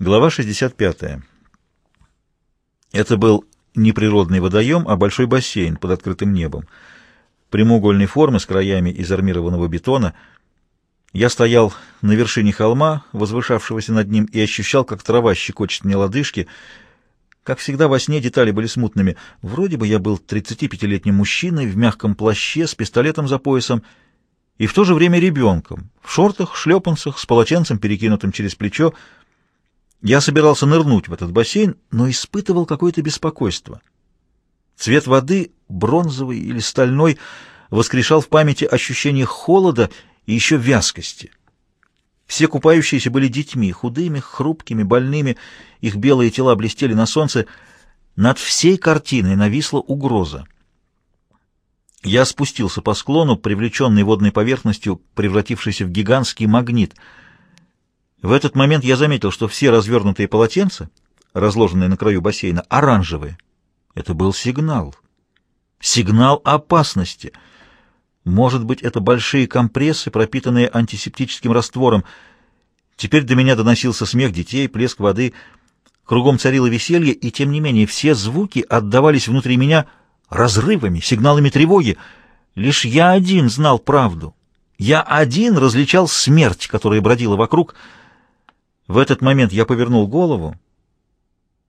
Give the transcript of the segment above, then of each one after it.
Глава 65. Это был не природный водоем, а большой бассейн под открытым небом. Прямоугольной формы с краями из армированного бетона. Я стоял на вершине холма, возвышавшегося над ним, и ощущал, как трава щекочет мне лодыжки. Как всегда, во сне детали были смутными. Вроде бы я был 35-летним мужчиной в мягком плаще с пистолетом за поясом и в то же время ребенком, в шортах, шлепанцах, с полотенцем, перекинутым через плечо, я собирался нырнуть в этот бассейн, но испытывал какое-то беспокойство. Цвет воды, бронзовый или стальной, воскрешал в памяти ощущение холода и еще вязкости. Все купающиеся были детьми, худыми, хрупкими, больными, их белые тела блестели на солнце. Над всей картиной нависла угроза. Я спустился по склону, привлеченный водной поверхностью, превратившейся в гигантский магнит — в этот момент я заметил, что все развернутые полотенца, разложенные на краю бассейна, оранжевые. Это был сигнал. Сигнал опасности. Может быть, это большие компрессы, пропитанные антисептическим раствором. Теперь до меня доносился смех детей, плеск воды. Кругом царило веселье, и тем не менее все звуки отдавались внутри меня разрывами, сигналами тревоги. Лишь я один знал правду. Я один различал смерть, которая бродила вокруг — в этот момент я повернул голову.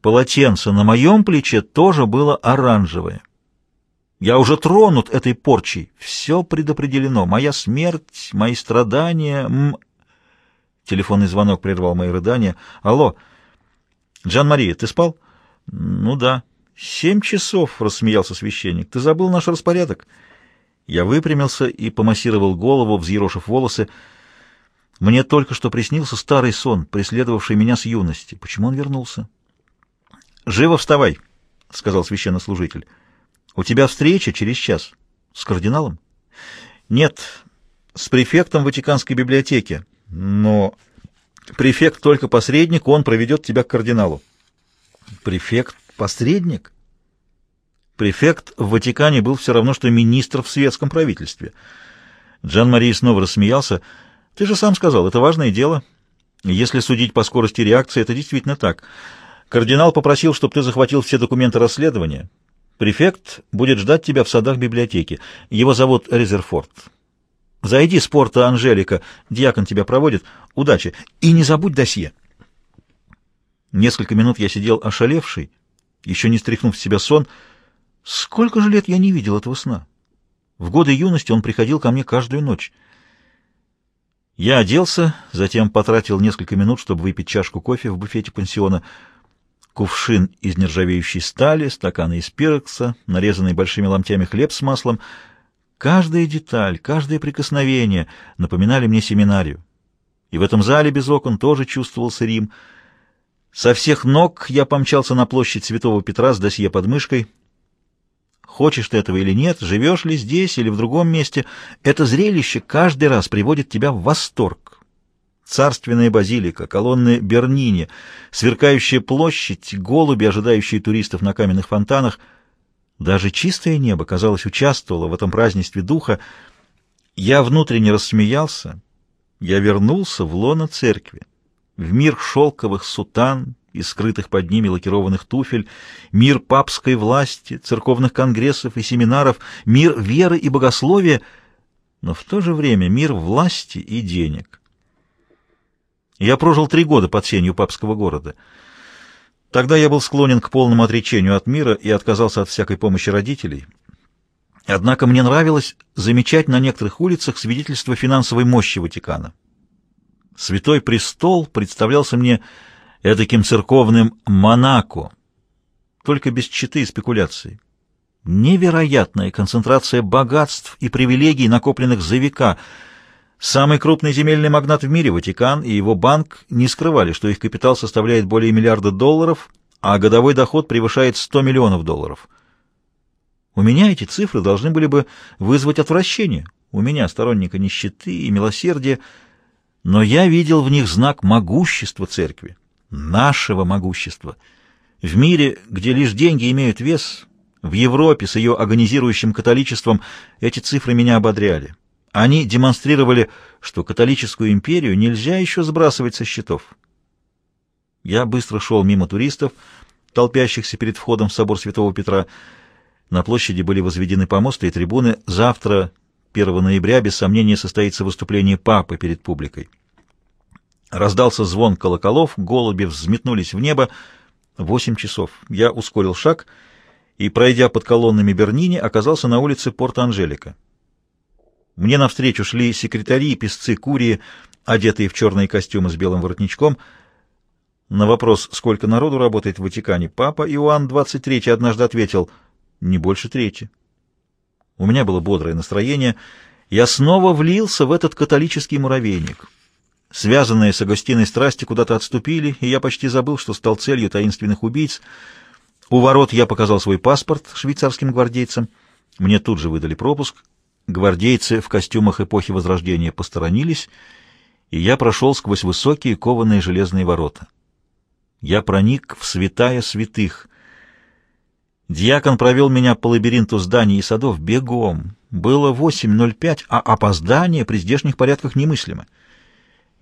Полотенце на моем плече тоже было оранжевое. Я уже тронут этой порчей. Все предопределено. Моя смерть, мои страдания... М... Телефонный звонок прервал мои рыдания. «Алло, Джан-Мария, ты спал?» «Ну да». «Семь часов», — рассмеялся священник. «Ты забыл наш распорядок?» Я выпрямился и помассировал голову, взъерошив волосы. Мне только что приснился старый сон, преследовавший меня с юности. Почему он вернулся? «Живо вставай», — сказал священнослужитель. «У тебя встреча через час. С кардиналом?» «Нет, с префектом Ватиканской библиотеки. Но префект только посредник, он проведет тебя к кардиналу». «Префект — посредник?» Префект в Ватикане был все равно, что министр в светском правительстве. Джан-Мари снова рассмеялся — ты же сам сказал, это важное дело. Если судить по скорости реакции, это действительно так. Кардинал попросил, чтобы ты захватил все документы расследования. Префект будет ждать тебя в садах библиотеки. Его зовут Резерфорд. Зайди с порта Анжелика, диакон тебя проводит. Удачи. И не забудь досье. Несколько минут я сидел ошалевший, еще не стряхнув с себя сон. Сколько же лет я не видел этого сна? В годы юности он приходил ко мне каждую ночь. Я оделся, затем потратил несколько минут, чтобы выпить чашку кофе в буфете пансиона. Кувшин из нержавеющей стали, стаканы из пирокса, нарезанный большими ломтями хлеб с маслом. Каждая деталь, каждое прикосновение напоминали мне семинарию. И в этом зале без окон тоже чувствовался Рим. Со всех ног я помчался на площадь Святого Петра с досье под мышкой — Хочешь ты этого или нет, живешь ли здесь или в другом месте, это зрелище каждый раз приводит тебя в восторг. Царственная базилика, колонны Бернини, сверкающая площадь, голуби, ожидающие туристов на каменных фонтанах. Даже чистое небо, казалось, участвовало в этом празднестве духа. Я внутренне рассмеялся. Я вернулся в лоно церкви, в мир шелковых сутан, и скрытых под ними лакированных туфель, мир папской власти, церковных конгрессов и семинаров, мир веры и богословия, но в то же время мир власти и денег. Я прожил три года под сенью папского города. Тогда я был склонен к полному отречению от мира и отказался от всякой помощи родителей. Однако мне нравилось замечать на некоторых улицах свидетельство финансовой мощи Ватикана. Святой престол представлялся мне эдаким церковным Монако, только без читы и спекуляций. Невероятная концентрация богатств и привилегий, накопленных за века. Самый крупный земельный магнат в мире, Ватикан, и его банк не скрывали, что их капитал составляет более миллиарда долларов, а годовой доход превышает 100 миллионов долларов. У меня эти цифры должны были бы вызвать отвращение. У меня сторонника нищеты и милосердия, но я видел в них знак могущества церкви нашего могущества. В мире, где лишь деньги имеют вес, в Европе с ее агонизирующим католичеством эти цифры меня ободряли. Они демонстрировали, что католическую империю нельзя еще сбрасывать со счетов. Я быстро шел мимо туристов, толпящихся перед входом в собор Святого Петра. На площади были возведены помосты и трибуны. Завтра, 1 ноября, без сомнения, состоится выступление папы перед публикой. Раздался звон колоколов, голуби взметнулись в небо. Восемь часов. Я ускорил шаг и, пройдя под колоннами Бернини, оказался на улице Порто-Анжелика. Мне навстречу шли секретари и песцы Курии, одетые в черные костюмы с белым воротничком. На вопрос, сколько народу работает в Ватикане, папа Иоанн XXIII однажды ответил «не больше трети». У меня было бодрое настроение. Я снова влился в этот католический муравейник. Связанные с Агустиной страсти куда-то отступили, и я почти забыл, что стал целью таинственных убийц. У ворот я показал свой паспорт швейцарским гвардейцам. Мне тут же выдали пропуск. Гвардейцы в костюмах эпохи Возрождения посторонились, и я прошел сквозь высокие кованые железные ворота. Я проник в святая святых. Дьякон провел меня по лабиринту зданий и садов бегом. Было 8.05, а опоздание при здешних порядках немыслимо.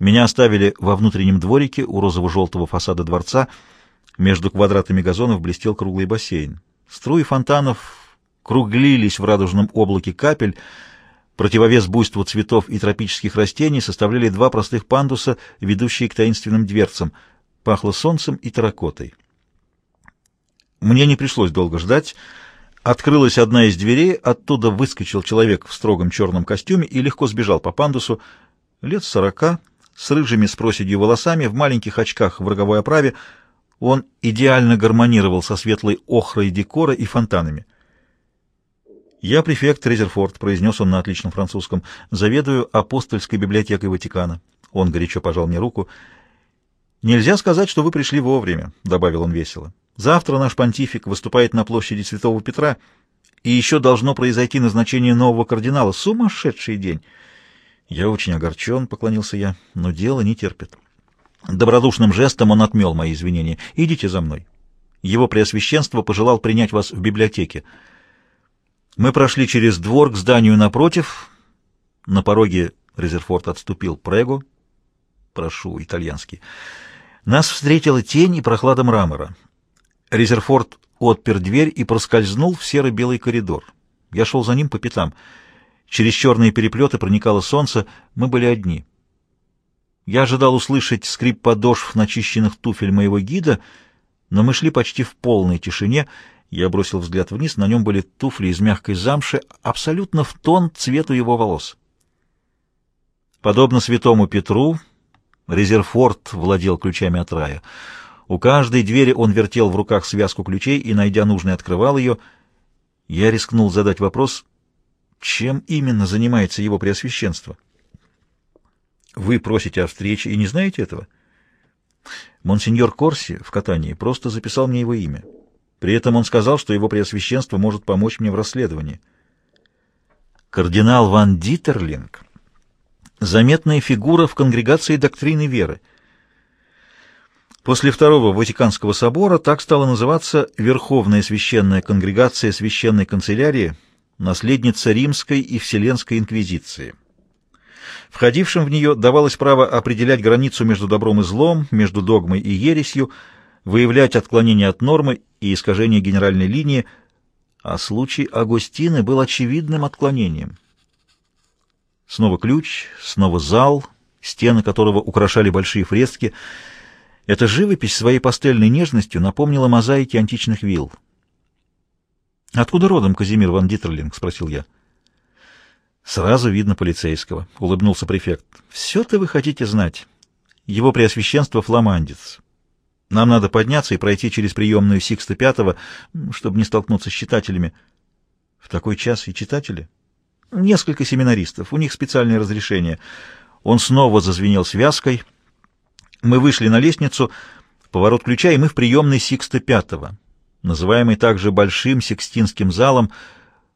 Меня оставили во внутреннем дворике у розово-желтого фасада дворца. Между квадратами газонов блестел круглый бассейн. Струи фонтанов круглились в радужном облаке капель. Противовес буйству цветов и тропических растений составляли два простых пандуса, ведущие к таинственным дверцам. Пахло солнцем и терракотой. Мне не пришлось долго ждать. Открылась одна из дверей, оттуда выскочил человек в строгом черном костюме и легко сбежал по пандусу. Лет сорока, с рыжими с проседью волосами, в маленьких очках в роговой оправе, он идеально гармонировал со светлой охрой декора и фонтанами. «Я префект Резерфорд», — произнес он на отличном французском, — «заведую апостольской библиотекой Ватикана». Он горячо пожал мне руку. «Нельзя сказать, что вы пришли вовремя», — добавил он весело. «Завтра наш понтифик выступает на площади Святого Петра, и еще должно произойти назначение нового кардинала. Сумасшедший день!» «Я очень огорчен», — поклонился я, — «но дело не терпит». Добродушным жестом он отмел мои извинения. «Идите за мной». Его Преосвященство пожелал принять вас в библиотеке. Мы прошли через двор к зданию напротив. На пороге Резерфорд отступил. «Прего». «Прошу, итальянский». Нас встретила тень и прохлада мрамора. Резерфорд отпер дверь и проскользнул в серо-белый коридор. Я шел за ним по пятам — Через черные переплеты проникало солнце, мы были одни. Я ожидал услышать скрип подошв начищенных туфель моего гида, но мы шли почти в полной тишине. Я бросил взгляд вниз, на нем были туфли из мягкой замши, абсолютно в тон цвету его волос. Подобно святому Петру, Резерфорд владел ключами от рая. У каждой двери он вертел в руках связку ключей и, найдя нужный, открывал ее. Я рискнул задать вопрос, чем именно занимается его преосвященство? Вы просите о встрече и не знаете этого? Монсеньор Корси в катании просто записал мне его имя. При этом он сказал, что его преосвященство может помочь мне в расследовании. Кардинал Ван Дитерлинг — заметная фигура в конгрегации доктрины веры. После Второго Ватиканского собора так стала называться Верховная священная конгрегация священной канцелярии — наследница римской и вселенской инквизиции. Входившим в нее давалось право определять границу между добром и злом, между догмой и ересью, выявлять отклонения от нормы и искажения генеральной линии, а случай Агустины был очевидным отклонением. Снова ключ, снова зал, стены которого украшали большие фрески. Эта живопись своей пастельной нежностью напомнила мозаики античных вилл. «Откуда родом Казимир ван Дитерлинг?» — спросил я. «Сразу видно полицейского», — улыбнулся префект. «Все-то вы хотите знать. Его преосвященство фламандец. Нам надо подняться и пройти через приемную Сикста Пятого, чтобы не столкнуться с читателями». «В такой час и читатели?» «Несколько семинаристов. У них специальное разрешение». Он снова зазвенел связкой. Мы вышли на лестницу, поворот ключа, и мы в приемной Сикста Пятого называемый также Большим Сикстинским залом,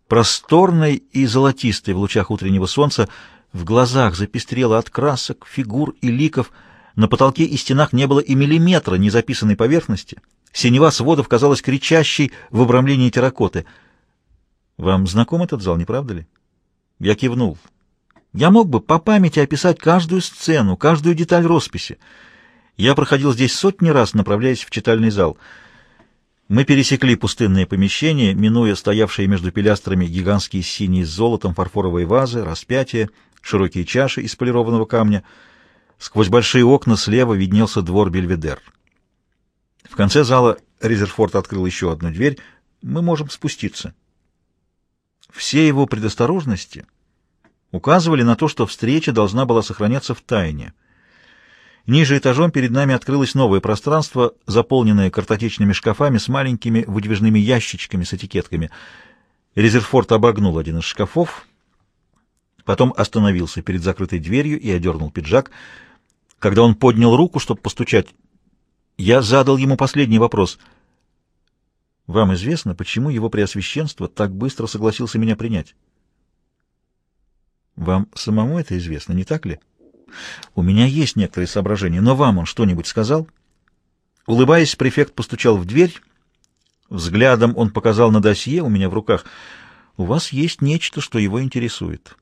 просторной и золотистой в лучах утреннего солнца, в глазах запестрело от красок, фигур и ликов, на потолке и стенах не было и миллиметра незаписанной поверхности, синева сводов казалась кричащей в обрамлении терракоты. «Вам знаком этот зал, не правда ли?» Я кивнул. «Я мог бы по памяти описать каждую сцену, каждую деталь росписи. Я проходил здесь сотни раз, направляясь в читальный зал. Мы пересекли пустынные помещения, минуя стоявшие между пилястрами гигантские синие с золотом фарфоровые вазы, распятия, широкие чаши из полированного камня. Сквозь большие окна слева виднелся двор Бельведер. В конце зала Резерфорд открыл еще одну дверь. Мы можем спуститься. Все его предосторожности указывали на то, что встреча должна была сохраняться в тайне. Ниже этажом перед нами открылось новое пространство, заполненное картотечными шкафами с маленькими выдвижными ящичками с этикетками. Резерфорд обогнул один из шкафов, потом остановился перед закрытой дверью и одернул пиджак. Когда он поднял руку, чтобы постучать, я задал ему последний вопрос. «Вам известно, почему его преосвященство так быстро согласился меня принять?» «Вам самому это известно, не так ли?» У меня есть некоторые соображения, но вам он что-нибудь сказал? Улыбаясь, префект постучал в дверь. Взглядом он показал на досье у меня в руках. У вас есть нечто, что его интересует.